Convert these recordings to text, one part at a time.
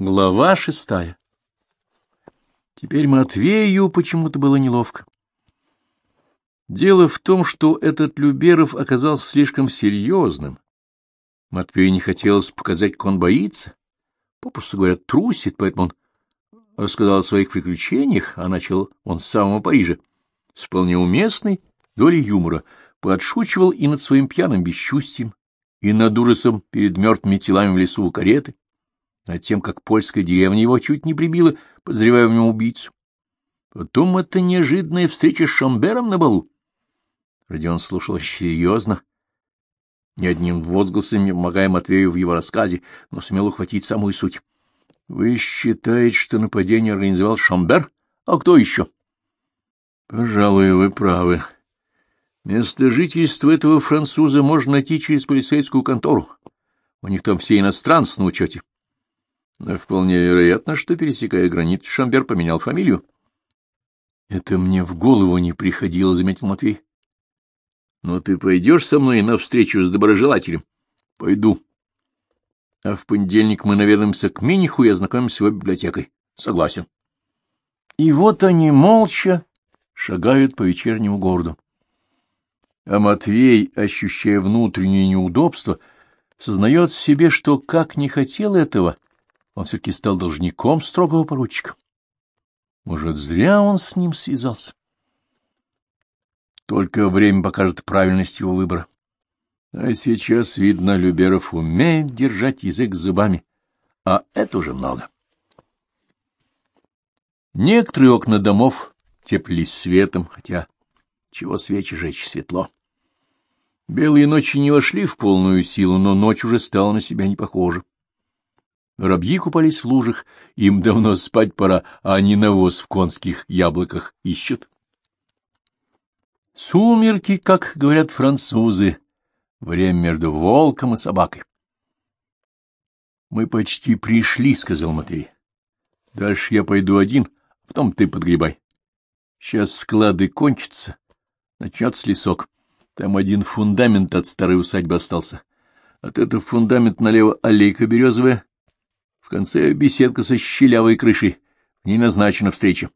Глава шестая. Теперь Матвею почему-то было неловко. Дело в том, что этот Люберов оказался слишком серьезным. Матвею не хотелось показать, как он боится. Попросту говоря, трусит, поэтому он рассказал о своих приключениях, а начал он с самого Парижа, с вполне уместной долей юмора, подшучивал и над своим пьяным бесчувствием, и над ужасом перед мертвыми телами в лесу у кареты, над тем, как польская деревня его чуть не прибила, подозревая в нем убийцу. Потом это неожиданная встреча с Шамбером на балу. Родион слушал серьезно, ни одним возгласом не помогая Матвею в его рассказе, но сумел ухватить самую суть. — Вы считаете, что нападение организовал Шамбер? А кто еще? — Пожалуй, вы правы. Место жительства этого француза можно найти через полицейскую контору. У них там все иностранцы на учете. Но вполне вероятно, что, пересекая границу, Шамбер поменял фамилию. — Это мне в голову не приходило, — заметил Матвей. — Но ты пойдешь со мной на встречу с доброжелателем? — Пойду. А в понедельник мы наведаемся к Миниху и ознакомимся с его библиотекой. — Согласен. И вот они молча шагают по вечернему городу. А Матвей, ощущая внутреннее неудобство, сознает в себе, что, как не хотел этого, — он все-таки стал должником строгого поручика. Может, зря он с ним связался. Только время покажет правильность его выбора. А сейчас, видно, Люберов умеет держать язык зубами, а это уже много. Некоторые окна домов теплились светом, хотя чего свечи жечь светло. Белые ночи не вошли в полную силу, но ночь уже стала на себя не похожа. Рабьи купались в лужах, им давно спать пора, а они навоз в конских яблоках ищут. Сумерки, как говорят французы, время между волком и собакой. — Мы почти пришли, — сказал Матвей. — Дальше я пойду один, а потом ты подгребай. Сейчас склады кончатся, начнется лесок. Там один фундамент от старой усадьбы остался. От этого фундамента налево аллейка березовая, в конце беседка со щелявой крышей. В ней назначена встреча.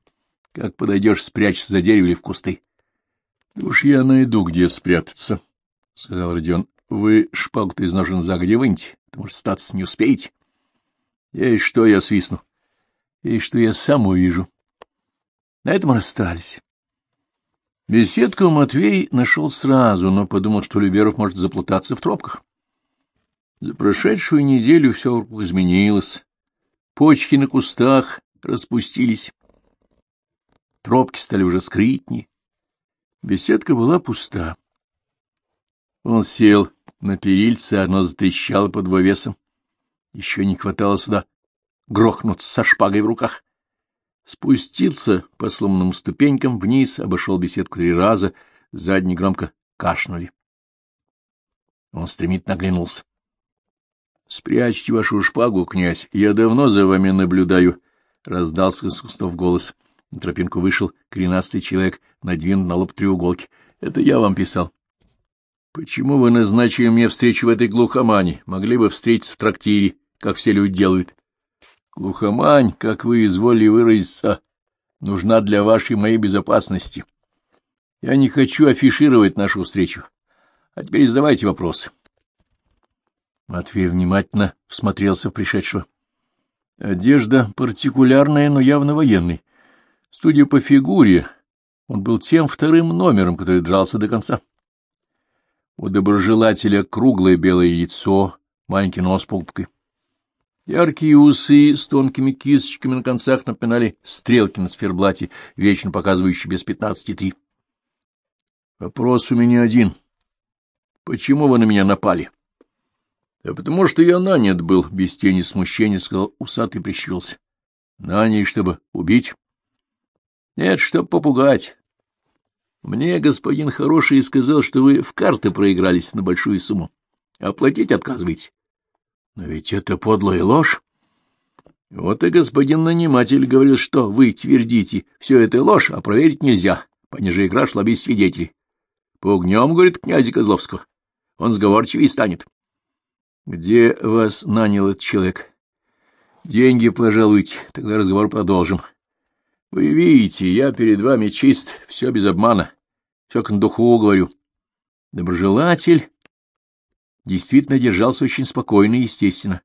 Как подойдешь, спрячься за дерево или в кусты. — Уж я найду, где спрятаться, — сказал Родион. — Вы шпагу-то из ножен загодя выньте, потому что статься не успеете. — И что я свистну? И что я сам увижу. На этом расстались. Беседку Матвей нашел сразу, но подумал, что Люберов может заплутаться в тропках. За прошедшую неделю все изменилось. Почки на кустах распустились. Тропки стали уже скрытнее. Беседка была пуста. Он сел на перильце, оно затрещало под вовесом. Еще не хватало сюда грохнуться со шпагой в руках. Спустился по сломанным ступенькам вниз, обошел беседку три раза, задний громко кашнули. Он стремительно оглянулся. Спрячьте вашу шпагу, князь, я давно за вами наблюдаю, — раздался из кустов голос. На тропинку вышел коренастый человек, надвинут на лоб треуголки. — Это я вам писал. — Почему вы назначили мне встречу в этой глухомане? Могли бы встретиться в трактире, как все люди делают. — Глухомань, как вы изволили выразиться, нужна для вашей моей безопасности. Я не хочу афишировать нашу встречу. А теперь задавайте вопросы. — Матвей внимательно всмотрелся в пришедшего. Одежда партикулярная, но явно военный. Судя по фигуре, он был тем вторым номером, который дрался до конца. У доброжелателя круглое белое лицо, маленький нос пупкой. Яркие усы с тонкими кисточками на концах напоминали стрелки на сферблате, вечно показывающие без пятнадцати три. Вопрос у меня один. Почему вы на меня напали? —— Да потому что я нанят был, — без тени смущения сказал усатый прищурился. — Нанят, чтобы убить? — Нет, чтобы попугать. Мне господин хороший сказал, что вы в карты проигрались на большую сумму. Оплатить отказываете. Но ведь это подлая ложь. Вот и господин наниматель говорил, что вы твердите, все это ложь, а проверить нельзя, пониже игра шла без свидетелей. Пугнем, говорит князь Козловского, он сговорчивее станет. — Где вас нанял этот человек? Деньги пожалуйте, тогда разговор продолжим. Вы видите, я перед вами чист, все без обмана, все к духу говорю. Доброжелатель действительно держался очень спокойно и естественно.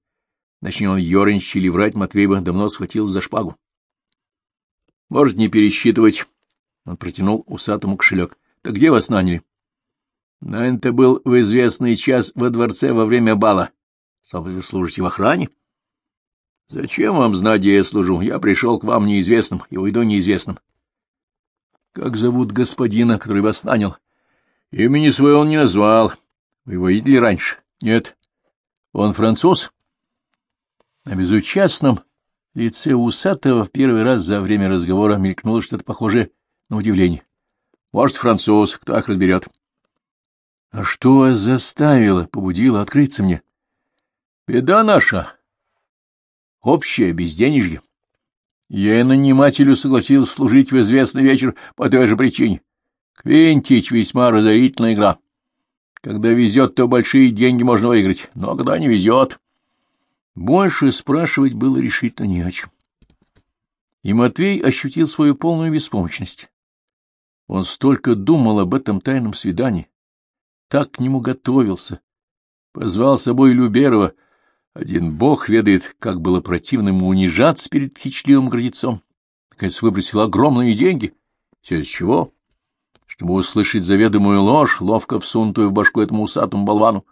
Начни он ерничать или врать, Матвей бы давно схватил за шпагу. — Может, не пересчитывать. Он протянул усатому кошелек. — Так где вас наняли? — Нань-то был в известный час во дворце во время бала. — Стал вы служите в охране? — Зачем вам знать, где я служу? Я пришел к вам неизвестным и уйду неизвестным. — Как зовут господина, который вас нанял? — Имени своего он не назвал. Вы его видели раньше? — Нет. — Он француз? На безучастном лице усатого в первый раз за время разговора мелькнуло что-то похожее на удивление. — Может, француз, кто их разберет. — А что вас заставило, побудило открыться мне? — Беда наша. Общее безденежье. Я и нанимателю согласился служить в известный вечер по той же причине. Квинтич — весьма разорительная игра. Когда везет, то большие деньги можно выиграть, но когда не везет... Больше спрашивать было решительно не о чем. И Матвей ощутил свою полную беспомощность. Он столько думал об этом тайном свидании, так к нему готовился, позвал с собой Люберова. Один бог ведает, как было противно ему унижаться перед хичливым градецом. Наконец выбросил огромные деньги. Все из чего? Чтобы услышать заведомую ложь, ловко всунутую в башку этому усатому болвану.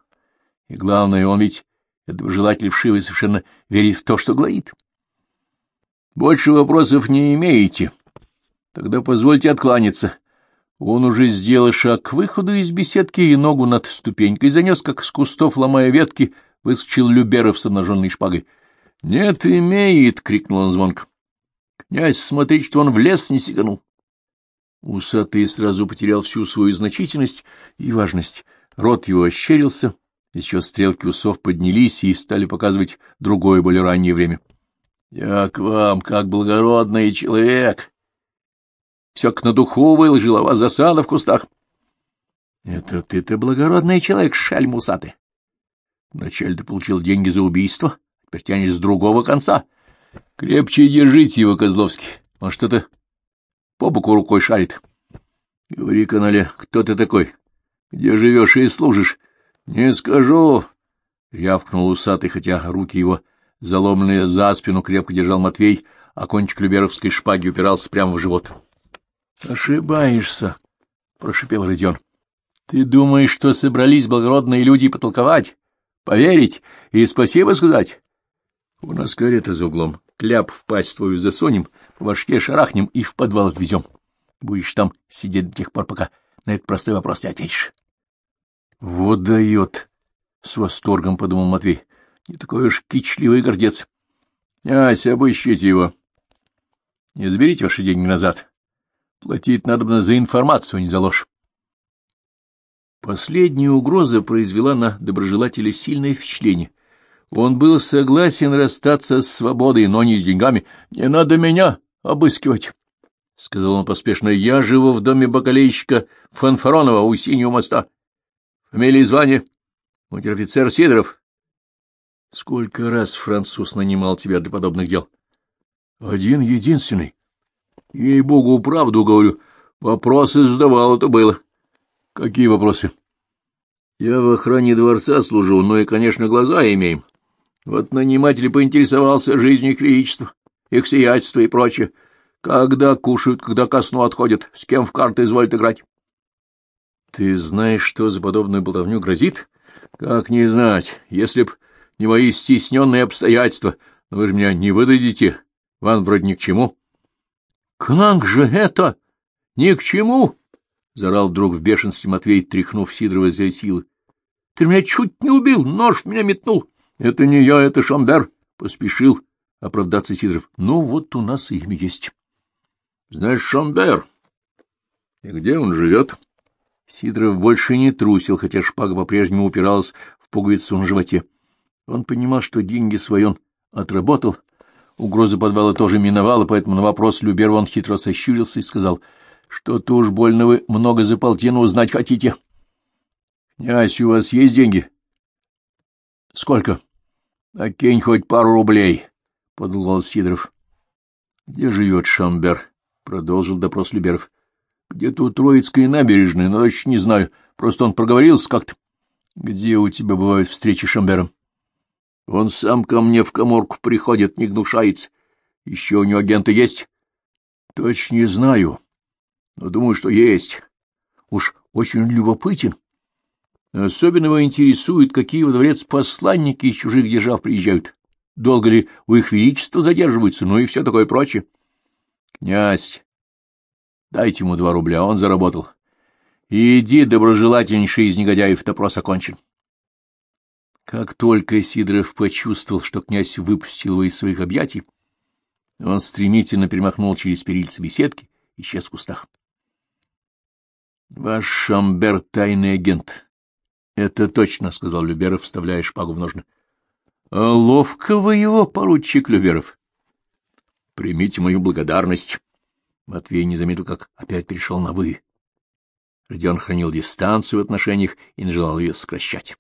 И главное, он ведь это желатель вшивый совершенно верит в то, что говорит. Больше вопросов не имеете. Тогда позвольте откланяться. Он уже сделал шаг к выходу из беседки и ногу над ступенькой занес, как с кустов, ломая ветки, выскочил Люберов с обнаженной шпагой. — Нет, имеет! — крикнул он звонко. — Князь, смотри, что он в лес не сиганул. Усатый сразу потерял всю свою значительность и важность. Рот его ощерился, еще стрелки усов поднялись и стали показывать другое, более раннее время. — Я к вам, как благородный человек. Все к на духу выложил, а вас засада в кустах. — Это ты-то благородный человек, шальм усатый. Вначале ты получил деньги за убийство, теперь тянешь с другого конца. Крепче держите его, Козловский. Он что-то по боку рукой шарит. Говори, канале, кто ты такой? Где живешь и служишь? — Не скажу, — рявкнул усатый, хотя руки его, заломленные за спину, крепко держал Матвей, а кончик люберовской шпаги упирался прямо в живот. — Ошибаешься, — прошипел Родион. — Ты думаешь, что собрались благородные люди потолковать, поверить и спасибо сказать? У нас карета за углом, кляп в пасть твою засунем, по башке шарахнем и в подвал отвезем. Будешь там сидеть до тех пор, пока на этот простой вопрос не ответишь. Вот дает! — с восторгом подумал Матвей. — Не такой уж кичливый гордец. — Ася, обыщите его. Не заберите ваши деньги назад. Платить надо за информацию, а не за ложь. Последняя угроза произвела на доброжелателя сильное впечатление. Он был согласен расстаться с свободой, но не с деньгами. — Не надо меня обыскивать, — сказал он поспешно. — Я живу в доме бакалейщика Фанфаронова у Синего моста. Фамилия и звание? Унтер-офицер Сидоров. Сколько раз француз нанимал тебя для подобных дел? Один единственный. Ей-богу, правду говорю. Вопросы задавал, это было. Какие вопросы? Я в охране дворца служу, ну и, конечно, глаза имеем. Вот наниматель поинтересовался жизнью их величества, их сиятельства и прочее. Когда кушают, когда ко сну отходят, с кем в карты изволят играть. Ты знаешь, что за подобную болтовню грозит? Как не знать, если б не мои стесненные обстоятельства, но вы же меня не выдадите, вам вроде ни к чему. — Как же это? Ни к чему? — зарал вдруг в бешенстве Матвей, тряхнув Сидорова за силы. — Ты меня чуть не убил, нож меня метнул. — Это не я, это Шамбер, — поспешил оправдаться Сидоров. — Ну, вот у нас и имя есть. — Знаешь, Шамбер. И где он живет? — Сидоров больше не трусил, хотя шпага по-прежнему упиралась в пуговицу на животе. Он понимал, что деньги свои он отработал, угроза подвала тоже миновала, поэтому на вопрос Любер он хитро сощурился и сказал, что-то уж больно вы много за полтину узнать хотите. — Князь, у вас есть деньги? — Сколько? — Окинь хоть пару рублей. — подал Сидоров. — Где живет Шамбер? — продолжил допрос Люберов. — Где-то у Троицкой набережной, но точно не знаю. Просто он проговорился как-то. — Где у тебя бывают встречи с Шамбером? — Он сам ко мне в коморку приходит, не гнушается. Еще у него агенты есть? — Точно не знаю, но думаю, что есть. Уж очень любопытен. Особенно его интересует, какие во дворец посланники из чужих держав приезжают. Долго ли у их величества задерживаются, ну и все такое прочее. Князь, дайте ему два рубля, он заработал. Иди, доброжелательнейший из негодяев, допрос окончен. Как только Сидоров почувствовал, что князь выпустил его из своих объятий, он стремительно перемахнул через перильцы беседки и исчез в кустах. — Ваш Шамбер — тайный агент. — Это точно, — сказал Люберов, вставляя шпагу в ножны. — А ловко вы его, поручик Люберов. — Примите мою благодарность. Матвей не заметил, как опять перешел на «вы». Родион хранил дистанцию в отношениях и не желал ее сокращать.